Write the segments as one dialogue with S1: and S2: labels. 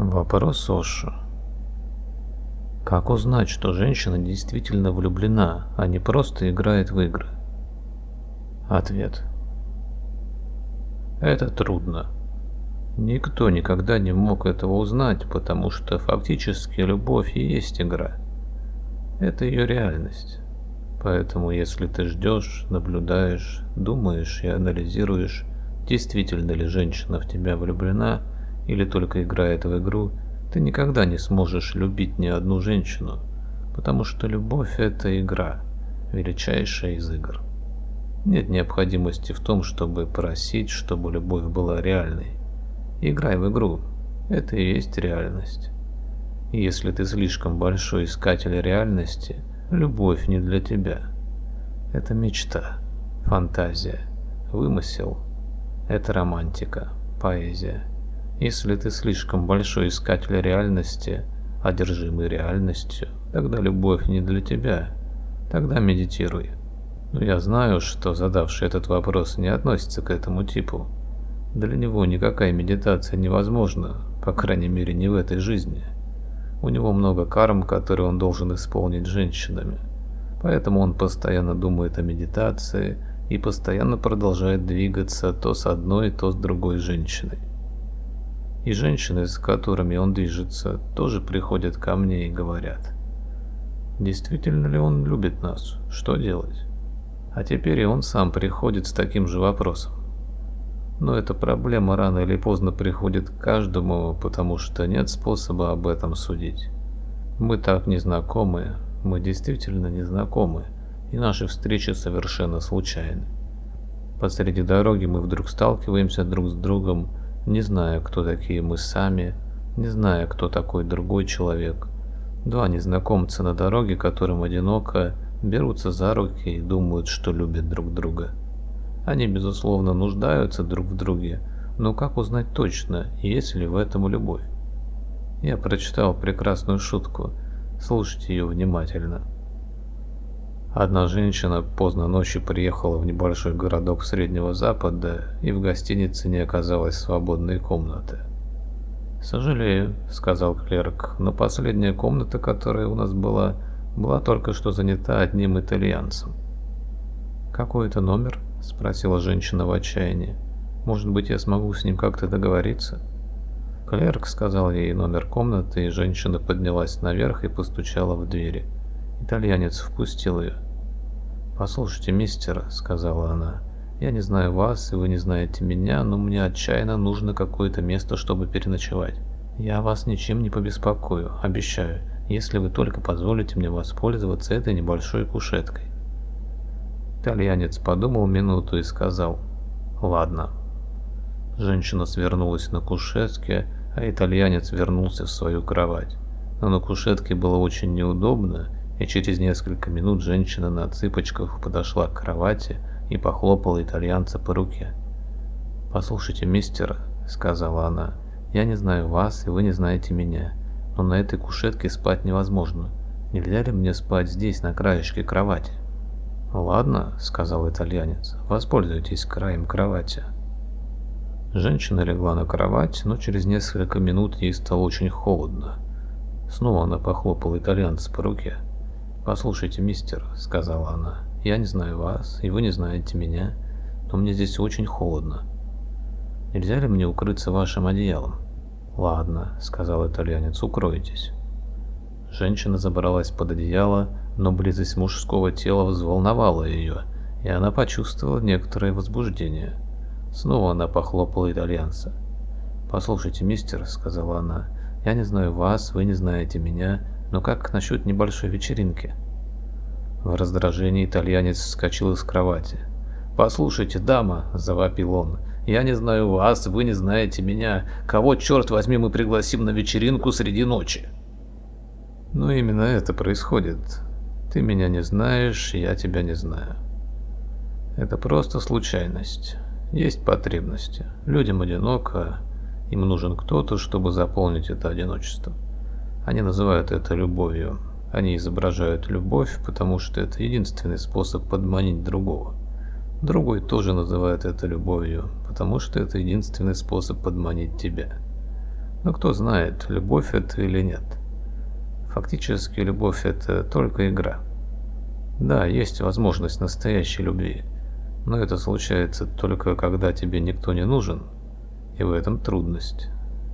S1: Вопрос Ошу. Как узнать, что женщина действительно влюблена, а не просто играет в игры? Ответ. Это трудно. Никто никогда не мог этого узнать, потому что фактически любовь и есть игра. Это ее реальность. Поэтому если ты ждешь, наблюдаешь, думаешь и анализируешь, действительно ли женщина в тебя влюблена или только играет в игру, ты никогда не сможешь любить ни одну женщину, потому что любовь – это игра, величайшая из игр. Нет необходимости в том, чтобы просить, чтобы любовь была реальной. Играй в игру, это и есть реальность. И если ты слишком большой искатель реальности, любовь не для тебя. Это мечта, фантазия, вымысел. Это романтика, поэзия. Если ты слишком большой искатель реальности, одержимый реальностью, тогда любовь не для тебя. Тогда медитируй. Но я знаю, что задавший этот вопрос не относится к этому типу. Для него никакая медитация невозможна, по крайней мере не в этой жизни. У него много карм, которые он должен исполнить женщинами. Поэтому он постоянно думает о медитации и постоянно продолжает двигаться то с одной, то с другой женщиной. И женщины, с которыми он движется, тоже приходят ко мне и говорят, действительно ли он любит нас, что делать? А теперь и он сам приходит с таким же вопросом. Но эта проблема рано или поздно приходит к каждому, потому что нет способа об этом судить. Мы так не знакомы, мы действительно не знакомы, и наши встречи совершенно случайны. Посреди дороги мы вдруг сталкиваемся друг с другом, не зная, кто такие мы сами, не зная, кто такой другой человек. Два незнакомца на дороге, которым одиноко, берутся за руки и думают, что любят друг друга. Они, безусловно, нуждаются друг в друге, но как узнать точно, есть ли в этом любовь? Я прочитал прекрасную шутку, слушайте ее внимательно. Одна женщина поздно ночью приехала в небольшой городок Среднего Запада, и в гостинице не оказалось свободной комнаты. «Сожалею», — сказал клерк, — «но последняя комната, которая у нас была, была только что занята одним итальянцем». «Какой это номер?» — спросила женщина в отчаянии. «Может быть, я смогу с ним как-то договориться?» Клерк сказал ей номер комнаты, и женщина поднялась наверх и постучала в двери. Итальянец впустил ее. «Послушайте, мистер», — сказала она, — «я не знаю вас, и вы не знаете меня, но мне отчаянно нужно какое-то место, чтобы переночевать. Я вас ничем не побеспокою, обещаю, если вы только позволите мне воспользоваться этой небольшой кушеткой». Итальянец подумал минуту и сказал «Ладно». Женщина свернулась на кушетке, а итальянец вернулся в свою кровать. Но на кушетке было очень неудобно, и через несколько минут женщина на цыпочках подошла к кровати и похлопала итальянца по руке. «Послушайте, мистер», — сказала она, — «я не знаю вас, и вы не знаете меня, но на этой кушетке спать невозможно. Нельзя ли мне спать здесь, на краешке кровати?» «Ладно», — сказал итальянец, — «воспользуйтесь краем кровати». Женщина легла на кровать, но через несколько минут ей стало очень холодно. Снова она похлопала итальянца по руке. «Послушайте, мистер», — сказала она, — «я не знаю вас, и вы не знаете меня, но мне здесь очень холодно. Нельзя ли мне укрыться вашим одеялом?» «Ладно», — сказал итальянец, — «укройтесь». Женщина забралась под одеяло, но близость мужского тела взволновала ее, и она почувствовала некоторое возбуждение. Снова она похлопала итальянца. «Послушайте, мистер», — сказала она, — «я не знаю вас, вы не знаете меня, но как насчет небольшой вечеринки? В раздражении итальянец вскочил из кровати. «Послушайте, дама!» – завопил он. «Я не знаю вас, вы не знаете меня. Кого, черт возьми, мы пригласим на вечеринку среди ночи?» «Ну, именно это происходит. Ты меня не знаешь, я тебя не знаю. Это просто случайность. Есть потребности. Людям одиноко, им нужен кто-то, чтобы заполнить это одиночество. Они называют это любовью. Они изображают любовь, потому что это единственный способ подманить другого. Другой тоже называет это любовью, потому что это единственный способ подманить тебя. Но кто знает, любовь это или нет. Фактически любовь это только игра. Да, есть возможность настоящей любви, но это случается только когда тебе никто не нужен, и в этом трудность.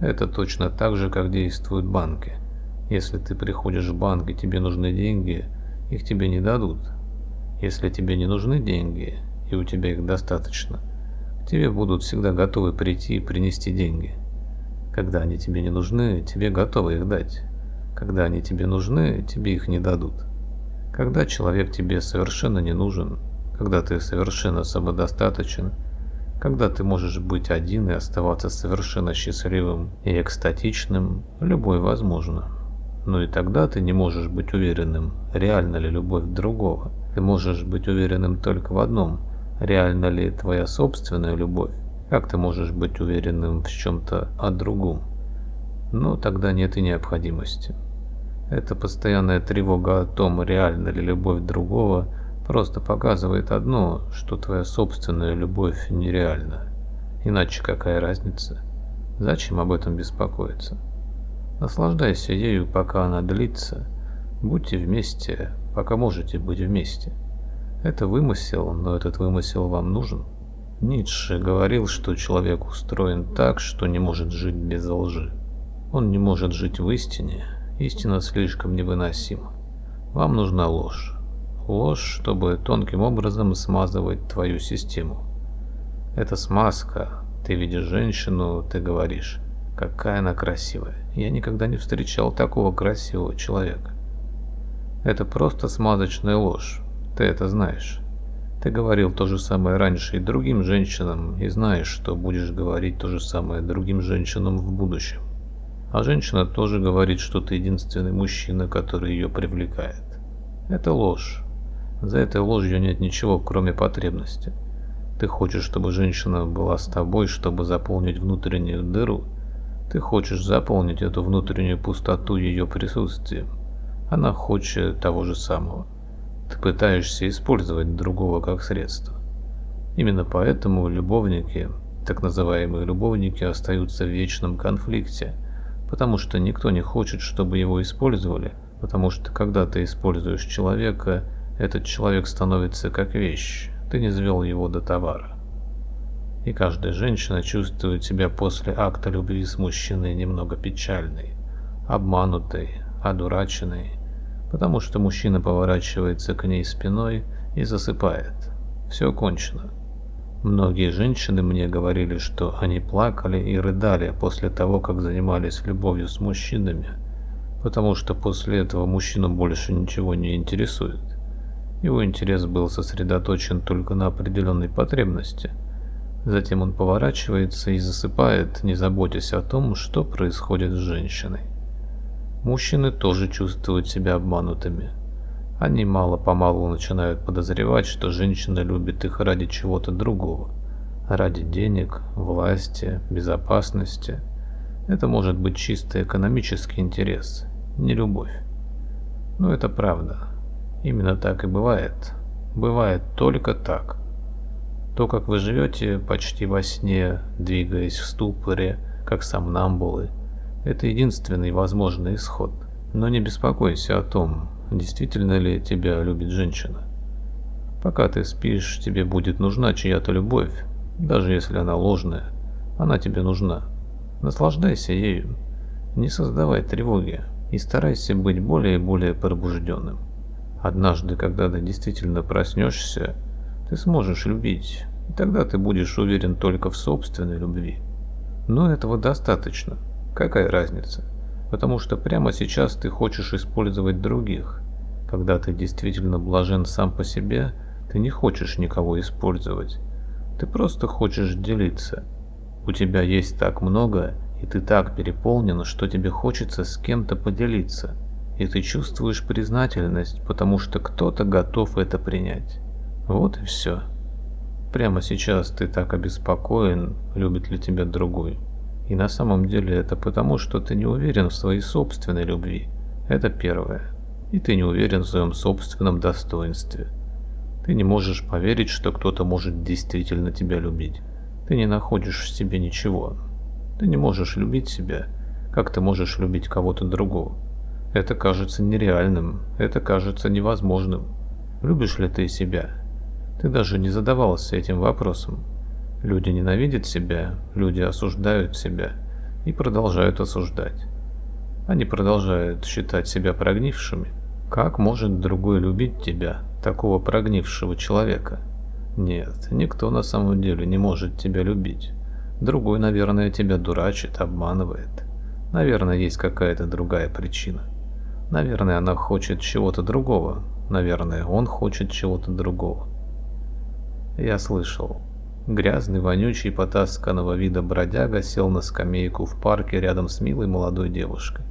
S1: Это точно так же, как действуют банки. Если ты приходишь в банк и тебе нужны деньги, их тебе не дадут. Если тебе не нужны деньги, и у тебя их достаточно, к тебе будут всегда готовы прийти и принести деньги. Когда они тебе не нужны, тебе готовы их дать. Когда они тебе нужны, тебе их не дадут. Когда человек тебе совершенно не нужен, когда ты совершенно самодостаточен, когда ты можешь быть один и оставаться совершенно счастливым и экстатичным, любой возможно. Но и тогда ты не можешь быть уверенным, реальна ли любовь другого. Ты можешь быть уверенным только в одном – реальна ли твоя собственная любовь. Как ты можешь быть уверенным в чем-то о другом? Но тогда нет и необходимости. Эта постоянная тревога о том, реальна ли любовь другого, просто показывает одно, что твоя собственная любовь нереальна. Иначе какая разница? Зачем об этом беспокоиться? Наслаждайся ею, пока она длится. Будьте вместе, пока можете быть вместе. Это вымысел, но этот вымысел вам нужен. Ницше говорил, что человек устроен так, что не может жить без лжи. Он не может жить в истине, истина слишком невыносима. Вам нужна ложь. Ложь, чтобы тонким образом смазывать твою систему. Это смазка. Ты видишь женщину, ты говоришь, какая она красивая. Я никогда не встречал такого красивого человека. Это просто смазочная ложь. Ты это знаешь. Ты говорил то же самое раньше и другим женщинам, и знаешь, что будешь говорить то же самое другим женщинам в будущем. А женщина тоже говорит, что ты единственный мужчина, который ее привлекает. Это ложь. За этой ложью нет ничего, кроме потребности. Ты хочешь, чтобы женщина была с тобой, чтобы заполнить внутреннюю дыру. Ты хочешь заполнить эту внутреннюю пустоту ее присутствием. Она хочет того же самого. Ты пытаешься использовать другого как средство. Именно поэтому любовники, так называемые любовники, остаются в вечном конфликте, потому что никто не хочет, чтобы его использовали, потому что когда ты используешь человека, этот человек становится как вещь, ты не звел его до товара. И каждая женщина чувствует себя после акта любви с мужчиной немного печальной, обманутой, одураченной, потому что мужчина поворачивается к ней спиной и засыпает. Все кончено. Многие женщины мне говорили, что они плакали и рыдали после того, как занимались любовью с мужчинами, потому что после этого мужчину больше ничего не интересует. Его интерес был сосредоточен только на определенной потребности. Затем он поворачивается и засыпает, не заботясь о том, что происходит с женщиной. Мужчины тоже чувствуют себя обманутыми. Они мало-помалу начинают подозревать, что женщина любит их ради чего-то другого. Ради денег, власти, безопасности. Это может быть чисто экономический интерес, не любовь. Но это правда. Именно так и бывает. Бывает только так. То, как вы живете почти во сне, двигаясь в ступоре, как сомнамбулы, это единственный возможный исход. Но не беспокойся о том, действительно ли тебя любит женщина. Пока ты спишь, тебе будет нужна чья-то любовь, даже если она ложная. Она тебе нужна. Наслаждайся ею. Не создавай тревоги и старайся быть более и более пробужденным. Однажды, когда ты действительно проснешься, ты сможешь любить, и тогда ты будешь уверен только в собственной любви. Но этого достаточно. Какая разница? Потому что прямо сейчас ты хочешь использовать других. Когда ты действительно блажен сам по себе, ты не хочешь никого использовать. Ты просто хочешь делиться. У тебя есть так много, и ты так переполнен, что тебе хочется с кем-то поделиться. И ты чувствуешь признательность, потому что кто-то готов это принять. Вот и все. Прямо сейчас ты так обеспокоен, любит ли тебя другой. И на самом деле это потому, что ты не уверен в своей собственной любви. Это первое. И ты не уверен в своем собственном достоинстве. Ты не можешь поверить, что кто-то может действительно тебя любить. Ты не находишь в себе ничего. Ты не можешь любить себя, Как ты можешь любить кого-то другого? Это кажется нереальным, это кажется невозможным. Любишь ли ты себя? Ты даже не задавался этим вопросом. Люди ненавидят себя, люди осуждают себя и продолжают осуждать. Они продолжают считать себя прогнившими. Как может другой любить тебя, такого прогнившего человека? Нет, никто на самом деле не может тебя любить. Другой, наверное, тебя дурачит, обманывает. Наверное, есть какая-то другая причина. Наверное, она хочет чего-то другого. Наверное, он хочет чего-то другого. Я слышал. Грязный, вонючий, потасканного вида бродяга сел на скамейку в парке рядом с милой молодой девушкой.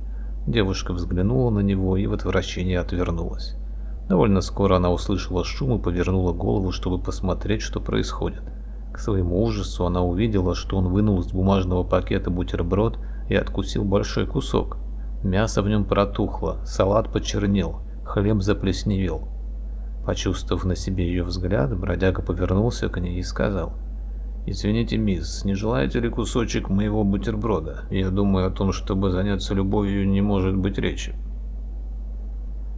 S1: Девушка взглянула на него и в отвращении отвернулась. Довольно скоро она услышала шум и повернула голову, чтобы посмотреть, что происходит. К своему ужасу она увидела, что он вынул из бумажного пакета бутерброд и откусил большой кусок. Мясо в нем протухло, салат почернел, хлеб заплесневел. Почувствовав на себе ее взгляд, бродяга повернулся к ней и сказал, «Извините, мисс, не желаете ли кусочек моего бутерброда? Я думаю о том, чтобы заняться любовью не может быть речи».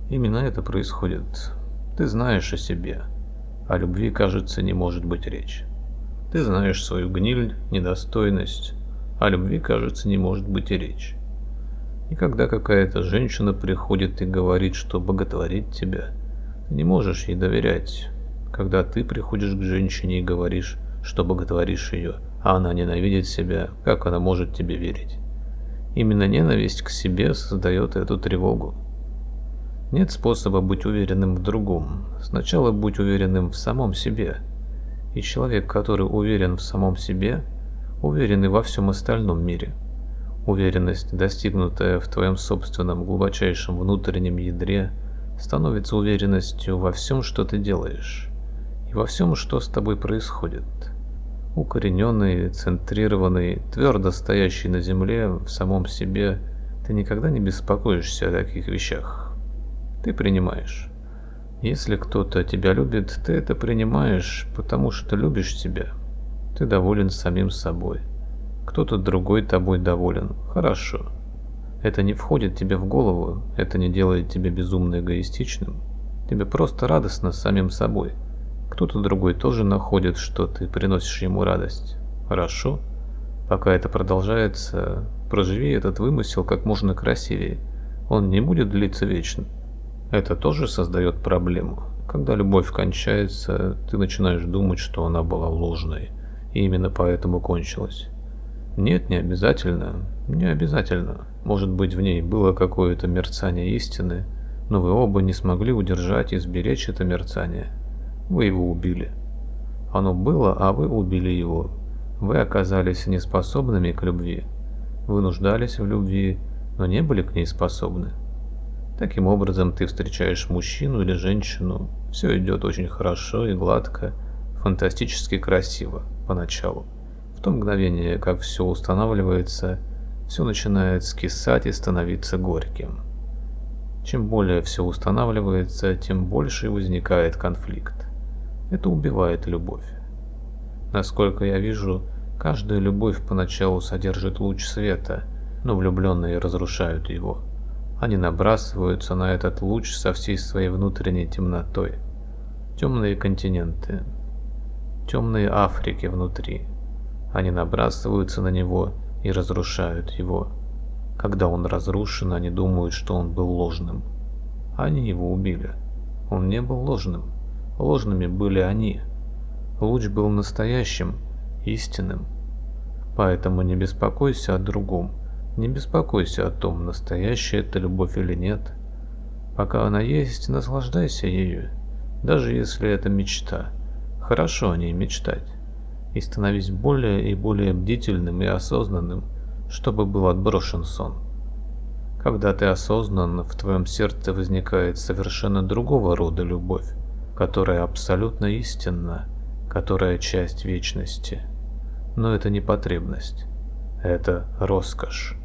S1: Именно это происходит. Ты знаешь о себе. О любви, кажется, не может быть речи. Ты знаешь свою гниль, недостойность. О любви, кажется, не может быть и речи. И когда какая-то женщина приходит и говорит, что боготворит тебя, не можешь ей доверять. Когда ты приходишь к женщине и говоришь, что боготворишь ее, а она ненавидит себя, как она может тебе верить? Именно ненависть к себе создает эту тревогу. Нет способа быть уверенным в другом. Сначала будь уверенным в самом себе. И человек, который уверен в самом себе, уверен и во всем остальном мире. Уверенность, достигнутая в твоем собственном глубочайшем внутреннем ядре, становится уверенностью во всем, что ты делаешь, и во всем, что с тобой происходит. Укорененный, центрированный, твердо стоящий на земле в самом себе, ты никогда не беспокоишься о таких вещах ты принимаешь. Если кто-то тебя любит, ты это принимаешь, потому что любишь себя. Ты доволен самим собой. Кто-то другой тобой доволен. Хорошо. Это не входит тебе в голову, это не делает тебя безумно эгоистичным. Тебе просто радостно самим собой. Кто-то другой тоже находит, что ты приносишь ему радость. Хорошо. Пока это продолжается, проживи этот вымысел как можно красивее. Он не будет длиться вечно. Это тоже создает проблему. Когда любовь кончается, ты начинаешь думать, что она была ложной, и именно поэтому кончилась. Нет, не обязательно. Не обязательно. Может быть, в ней было какое-то мерцание истины, но вы оба не смогли удержать и сберечь это мерцание. Вы его убили. Оно было, а вы убили его. Вы оказались неспособными к любви. Вы нуждались в любви, но не были к ней способны. Таким образом, ты встречаешь мужчину или женщину, все идет очень хорошо и гладко, фантастически красиво поначалу. В то мгновение, как все устанавливается, все начинает скисать и становиться горьким. Чем более все устанавливается, тем больше возникает конфликт. Это убивает любовь. Насколько я вижу, каждая любовь поначалу содержит луч света, но влюбленные разрушают его. Они набрасываются на этот луч со всей своей внутренней темнотой. Темные континенты, темные Африки внутри. Они набрасываются на него и разрушают его. Когда он разрушен, они думают, что он был ложным. Они его убили. Он не был ложным. Ложными были они. Луч был настоящим, истинным. Поэтому не беспокойся о другом. Не беспокойся о том, настоящая это любовь или нет. Пока она есть, наслаждайся ею, даже если это мечта. Хорошо о ней мечтать. И становись более и более бдительным и осознанным, чтобы был отброшен сон. Когда ты осознан, в твоем сердце возникает совершенно другого рода любовь, которая абсолютно истинна, которая часть вечности. Но это не потребность, это роскошь.